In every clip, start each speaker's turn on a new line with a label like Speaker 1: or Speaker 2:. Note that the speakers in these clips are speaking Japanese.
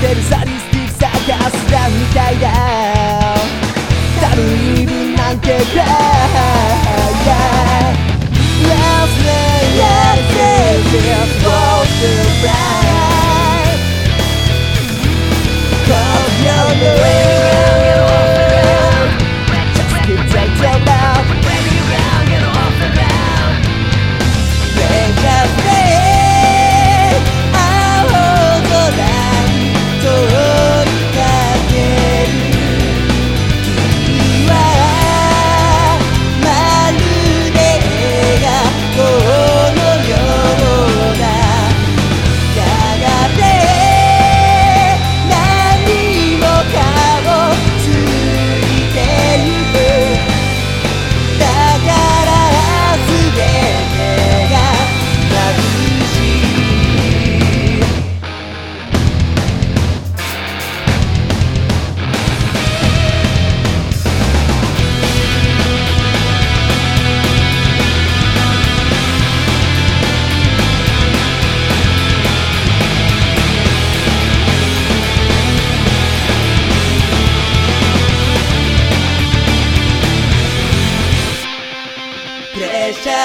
Speaker 1: てるサディスティックサーカスランみたいだ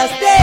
Speaker 1: las de